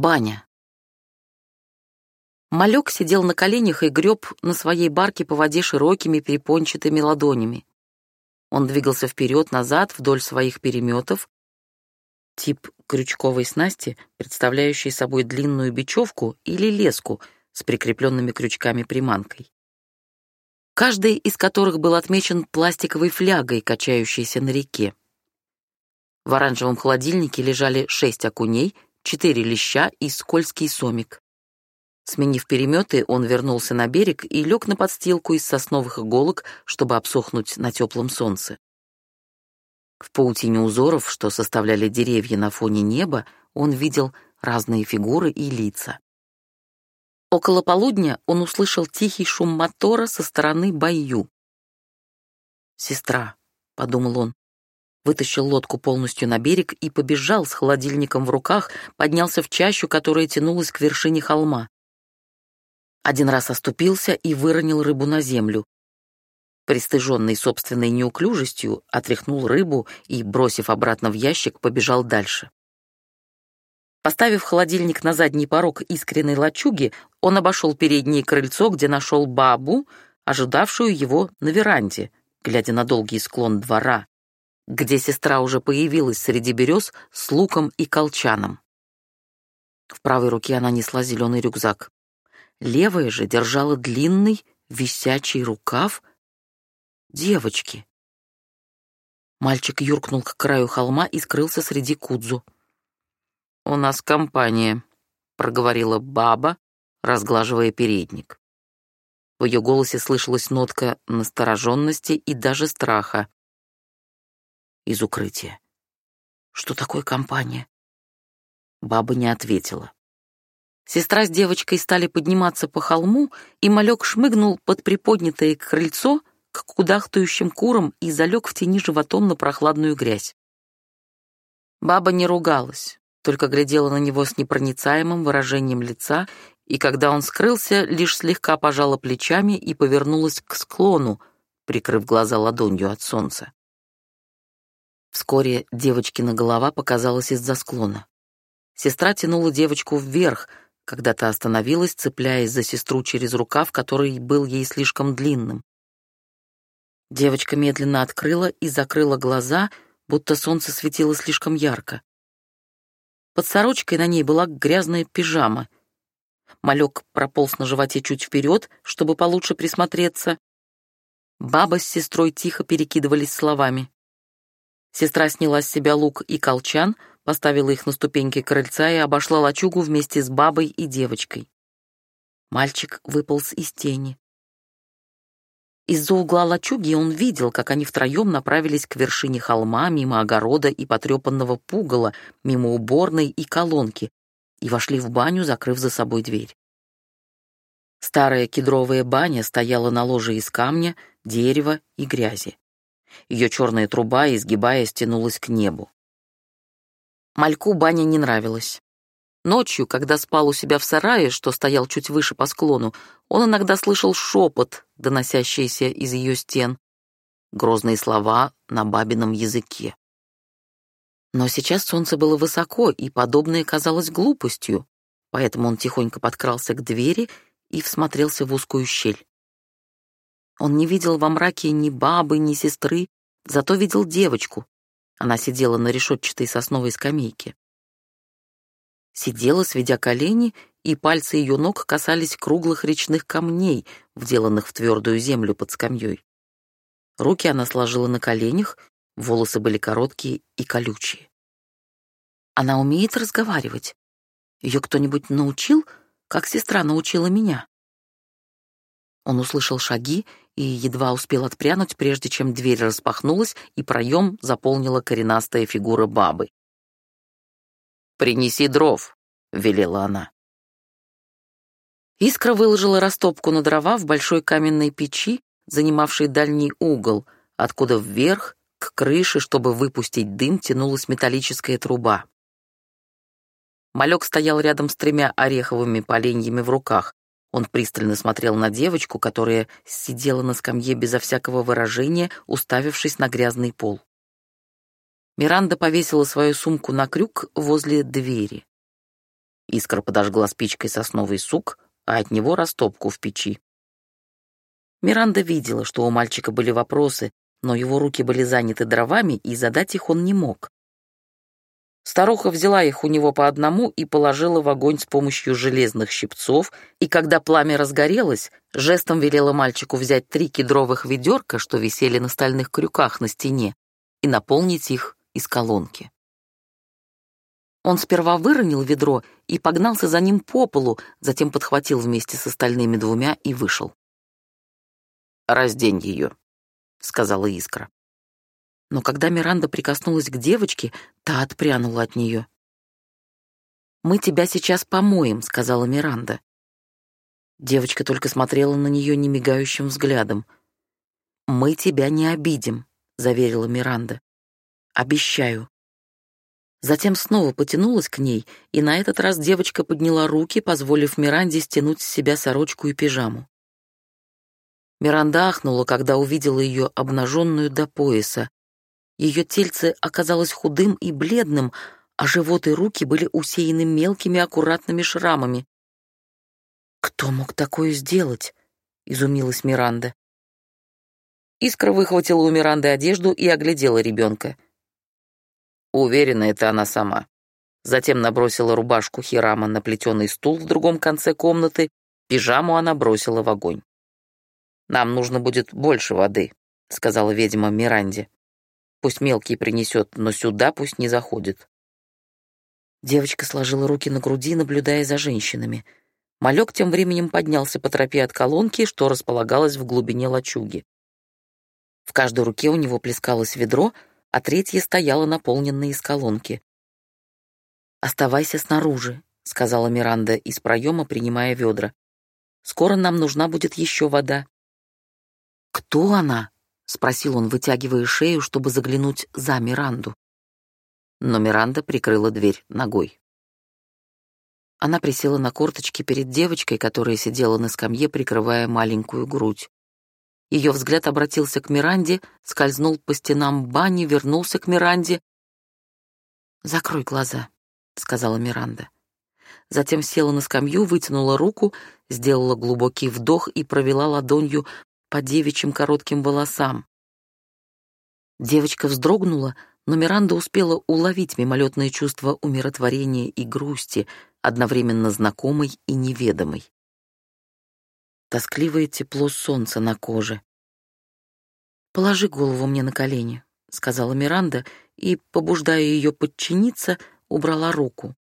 Баня. Малек сидел на коленях и греб на своей барке по воде широкими перепончатыми ладонями. Он двигался вперед-назад вдоль своих переметов. Тип крючковой снасти, представляющий собой длинную бечевку или леску с прикрепленными крючками-приманкой. Каждый из которых был отмечен пластиковой флягой, качающейся на реке. В оранжевом холодильнике лежали шесть окуней — четыре леща и скользкий сомик. Сменив переметы, он вернулся на берег и лег на подстилку из сосновых иголок, чтобы обсохнуть на теплом солнце. В паутине узоров, что составляли деревья на фоне неба, он видел разные фигуры и лица. Около полудня он услышал тихий шум мотора со стороны Баю. «Сестра», — подумал он, вытащил лодку полностью на берег и побежал с холодильником в руках, поднялся в чащу, которая тянулась к вершине холма. Один раз оступился и выронил рыбу на землю. Пристыженный собственной неуклюжестью, отряхнул рыбу и, бросив обратно в ящик, побежал дальше. Поставив холодильник на задний порог искренней лачуги, он обошел переднее крыльцо, где нашел бабу, ожидавшую его на веранде, глядя на долгий склон двора, где сестра уже появилась среди берез с луком и колчаном. В правой руке она несла зеленый рюкзак. Левая же держала длинный висячий рукав девочки. Мальчик юркнул к краю холма и скрылся среди кудзу. «У нас компания», — проговорила баба, разглаживая передник. В ее голосе слышалась нотка настороженности и даже страха из укрытия. «Что такое компания?» Баба не ответила. Сестра с девочкой стали подниматься по холму, и малек шмыгнул под приподнятое крыльцо к кудахтающим курам и залег в тени животом на прохладную грязь. Баба не ругалась, только глядела на него с непроницаемым выражением лица, и когда он скрылся, лишь слегка пожала плечами и повернулась к склону, прикрыв глаза ладонью от солнца. Вскоре девочкина голова показалась из-за склона. Сестра тянула девочку вверх, когда та остановилась, цепляясь за сестру через рукав, который был ей слишком длинным. Девочка медленно открыла и закрыла глаза, будто солнце светило слишком ярко. Под сорочкой на ней была грязная пижама. Малек прополз на животе чуть вперед, чтобы получше присмотреться. Баба с сестрой тихо перекидывались словами. Сестра сняла с себя лук и колчан, поставила их на ступеньки крыльца и обошла лачугу вместе с бабой и девочкой. Мальчик выполз из тени. Из-за угла лачуги он видел, как они втроем направились к вершине холма, мимо огорода и потрепанного пугала, мимо уборной и колонки, и вошли в баню, закрыв за собой дверь. Старая кедровая баня стояла на ложе из камня, дерева и грязи. Ее черная труба, изгибаясь, тянулась к небу. Мальку баня не нравилась. Ночью, когда спал у себя в сарае, что стоял чуть выше по склону, он иногда слышал шепот, доносящийся из ее стен, грозные слова на бабином языке. Но сейчас солнце было высоко, и подобное казалось глупостью, поэтому он тихонько подкрался к двери и всмотрелся в узкую щель. Он не видел во мраке ни бабы, ни сестры, зато видел девочку. Она сидела на решетчатой сосновой скамейке. Сидела, сведя колени, и пальцы ее ног касались круглых речных камней, вделанных в твердую землю под скамьей. Руки она сложила на коленях, волосы были короткие и колючие. Она умеет разговаривать. Ее кто-нибудь научил, как сестра научила меня? Он услышал шаги и едва успел отпрянуть, прежде чем дверь распахнулась и проем заполнила коренастая фигура бабы. «Принеси дров», — велела она. Искра выложила растопку на дрова в большой каменной печи, занимавшей дальний угол, откуда вверх, к крыше, чтобы выпустить дым, тянулась металлическая труба. Малек стоял рядом с тремя ореховыми поленьями в руках, он пристально смотрел на девочку, которая сидела на скамье безо всякого выражения, уставившись на грязный пол. Миранда повесила свою сумку на крюк возле двери. Искра подожгла спичкой сосновый сук, а от него растопку в печи. Миранда видела, что у мальчика были вопросы, но его руки были заняты дровами, и задать их он не мог. Старуха взяла их у него по одному и положила в огонь с помощью железных щипцов, и когда пламя разгорелось, жестом велела мальчику взять три кедровых ведерка, что висели на стальных крюках на стене, и наполнить их из колонки. Он сперва выронил ведро и погнался за ним по полу, затем подхватил вместе с остальными двумя и вышел. «Раздень ее», — сказала Искра. Но когда Миранда прикоснулась к девочке, та отпрянула от нее. «Мы тебя сейчас помоем», — сказала Миранда. Девочка только смотрела на нее немигающим взглядом. «Мы тебя не обидим», — заверила Миранда. «Обещаю». Затем снова потянулась к ней, и на этот раз девочка подняла руки, позволив Миранде стянуть с себя сорочку и пижаму. Миранда ахнула, когда увидела ее обнаженную до пояса. Ее тельце оказалось худым и бледным, а живот и руки были усеяны мелкими аккуратными шрамами. «Кто мог такое сделать?» — изумилась Миранда. Искра выхватила у Миранды одежду и оглядела ребенка. Уверена, это она сама. Затем набросила рубашку Хирама на плетеный стул в другом конце комнаты, пижаму она бросила в огонь. «Нам нужно будет больше воды», — сказала ведьма Миранде. Пусть мелкий принесет, но сюда пусть не заходит. Девочка сложила руки на груди, наблюдая за женщинами. Малек тем временем поднялся по тропе от колонки, что располагалась в глубине лачуги. В каждой руке у него плескалось ведро, а третье стояло наполненное из колонки. «Оставайся снаружи», — сказала Миранда из проема, принимая ведра. «Скоро нам нужна будет еще вода». «Кто она?» — спросил он, вытягивая шею, чтобы заглянуть за Миранду. Но Миранда прикрыла дверь ногой. Она присела на корточки перед девочкой, которая сидела на скамье, прикрывая маленькую грудь. Ее взгляд обратился к Миранде, скользнул по стенам бани, вернулся к Миранде. «Закрой глаза», — сказала Миранда. Затем села на скамью, вытянула руку, сделала глубокий вдох и провела ладонью по девичьим коротким волосам. Девочка вздрогнула, но Миранда успела уловить мимолетное чувство умиротворения и грусти, одновременно знакомой и неведомой. Тоскливое тепло солнца на коже. «Положи голову мне на колени», — сказала Миранда, и, побуждая ее подчиниться, убрала руку.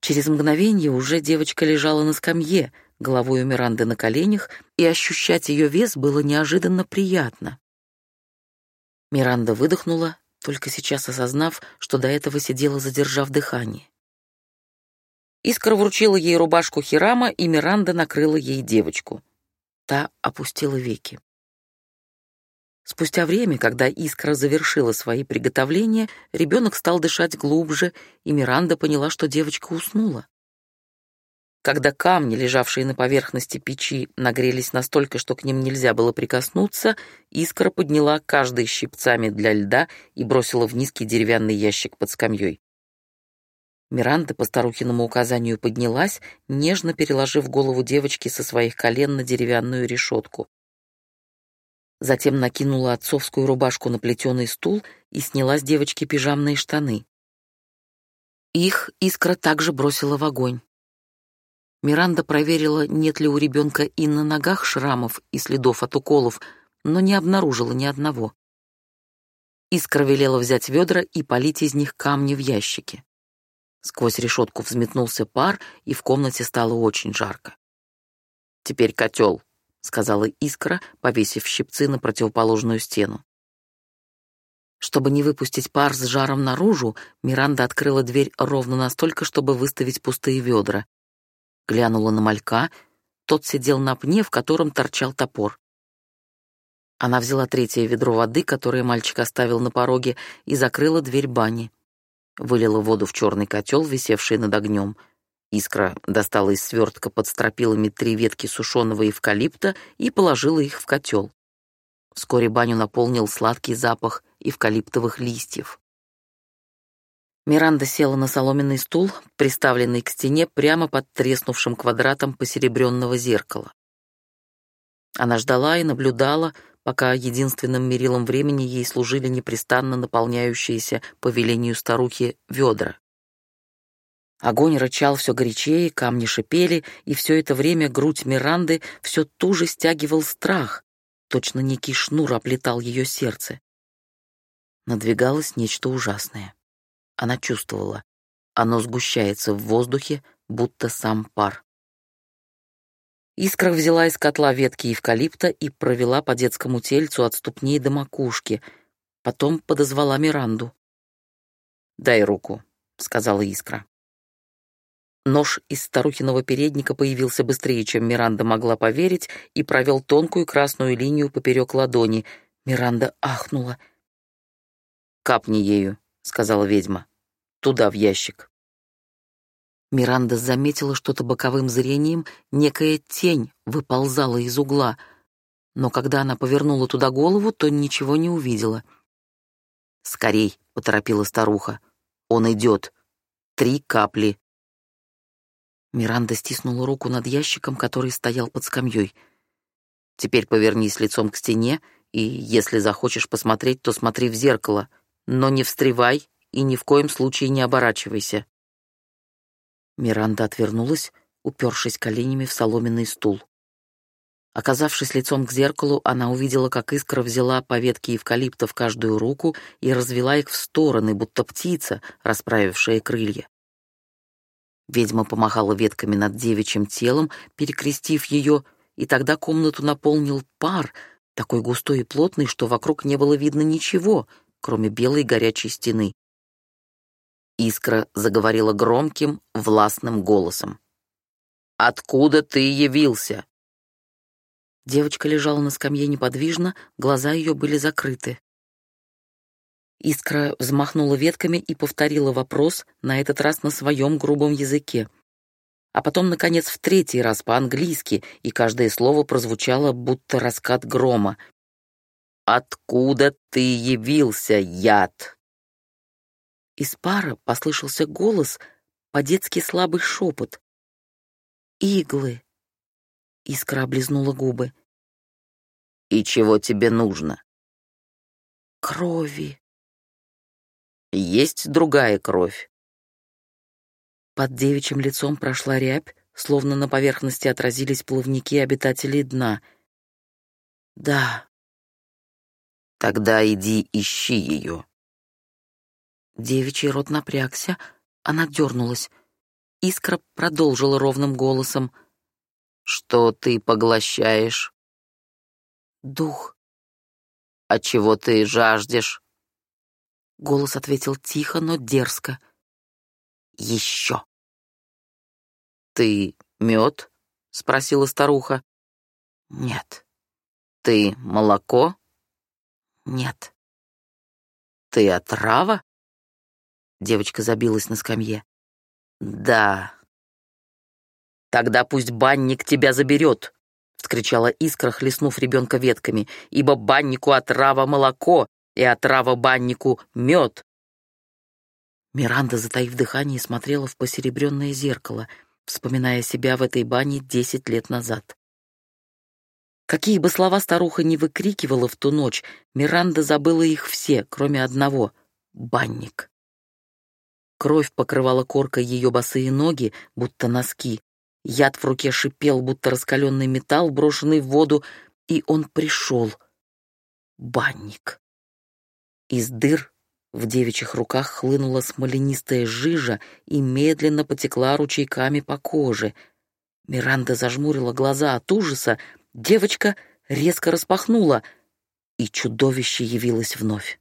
Через мгновение уже девочка лежала на скамье, головой у Миранды на коленях, и ощущать ее вес было неожиданно приятно. Миранда выдохнула, только сейчас осознав, что до этого сидела, задержав дыхание. Искра вручила ей рубашку Хирама, и Миранда накрыла ей девочку. Та опустила веки. Спустя время, когда Искра завершила свои приготовления, ребенок стал дышать глубже, и Миранда поняла, что девочка уснула. Когда камни, лежавшие на поверхности печи, нагрелись настолько, что к ним нельзя было прикоснуться, искра подняла каждый щипцами для льда и бросила в низкий деревянный ящик под скамьей. Миранда по старухиному указанию поднялась, нежно переложив голову девочки со своих колен на деревянную решетку. Затем накинула отцовскую рубашку на плетеный стул и сняла с девочки пижамные штаны. Их искра также бросила в огонь. Миранда проверила, нет ли у ребенка и на ногах шрамов и следов от уколов, но не обнаружила ни одного. Искра велела взять ведра и полить из них камни в ящике. Сквозь решетку взметнулся пар, и в комнате стало очень жарко. «Теперь котел», — сказала Искра, повесив щипцы на противоположную стену. Чтобы не выпустить пар с жаром наружу, Миранда открыла дверь ровно настолько, чтобы выставить пустые ведра глянула на малька, тот сидел на пне, в котором торчал топор. Она взяла третье ведро воды, которое мальчик оставил на пороге, и закрыла дверь бани. Вылила воду в черный котел, висевший над огнем. Искра достала из свертка под стропилами три ветки сушеного эвкалипта и положила их в котел. Вскоре баню наполнил сладкий запах эвкалиптовых листьев. Миранда села на соломенный стул, приставленный к стене прямо под треснувшим квадратом посеребренного зеркала. Она ждала и наблюдала, пока единственным мерилом времени ей служили непрестанно наполняющиеся по велению старухи ведра. Огонь рычал все горячее, камни шипели, и все это время грудь Миранды все туже стягивал страх, точно некий шнур оплетал ее сердце. Надвигалось нечто ужасное. Она чувствовала. Оно сгущается в воздухе, будто сам пар. Искра взяла из котла ветки эвкалипта и провела по детскому тельцу от ступней до макушки. Потом подозвала Миранду. «Дай руку», — сказала Искра. Нож из старухиного передника появился быстрее, чем Миранда могла поверить, и провел тонкую красную линию поперек ладони. Миранда ахнула. «Капни ею», — сказала ведьма. «Туда, в ящик». Миранда заметила что-то боковым зрением, некая тень выползала из угла, но когда она повернула туда голову, то ничего не увидела. «Скорей», — поторопила старуха. «Он идет. Три капли». Миранда стиснула руку над ящиком, который стоял под скамьей. «Теперь повернись лицом к стене, и, если захочешь посмотреть, то смотри в зеркало, но не встревай и ни в коем случае не оборачивайся». Миранда отвернулась, упершись коленями в соломенный стул. Оказавшись лицом к зеркалу, она увидела, как искра взяла по ветке эвкалипта в каждую руку и развела их в стороны, будто птица, расправившая крылья. Ведьма помахала ветками над девичьим телом, перекрестив ее, и тогда комнату наполнил пар, такой густой и плотный, что вокруг не было видно ничего, кроме белой горячей стены. Искра заговорила громким, властным голосом. «Откуда ты явился?» Девочка лежала на скамье неподвижно, глаза ее были закрыты. Искра взмахнула ветками и повторила вопрос, на этот раз на своем грубом языке. А потом, наконец, в третий раз по-английски, и каждое слово прозвучало, будто раскат грома. «Откуда ты явился, яд?» Из пара послышался голос, по-детски слабый шепот. «Иглы!» Искра облизнула губы. «И чего тебе нужно?» «Крови!» Есть другая кровь. Под девичьим лицом прошла рябь, словно на поверхности отразились плавники обитателей дна. Да. Тогда иди ищи ее. Девичий рот напрягся, она дернулась. Искра продолжила ровным голосом. «Что ты поглощаешь?» «Дух». «А чего ты жаждешь?» Голос ответил тихо, но дерзко. «Еще». «Ты мед?» — спросила старуха. «Нет». «Ты молоко?» «Нет». «Ты отрава?» Девочка забилась на скамье. «Да». «Тогда пусть банник тебя заберет», — вскричала искра, хлестнув ребенка ветками, «ибо баннику отрава молоко, и отрава баннику — мед. Миранда, затаив дыхание, смотрела в посеребренное зеркало, вспоминая себя в этой бане десять лет назад. Какие бы слова старуха не выкрикивала в ту ночь, Миранда забыла их все, кроме одного — банник. Кровь покрывала коркой ее босые ноги, будто носки. Яд в руке шипел, будто раскаленный металл, брошенный в воду, и он пришел. Банник. Из дыр в девичьих руках хлынула смоленистая жижа и медленно потекла ручейками по коже. Миранда зажмурила глаза от ужаса, девочка резко распахнула, и чудовище явилось вновь.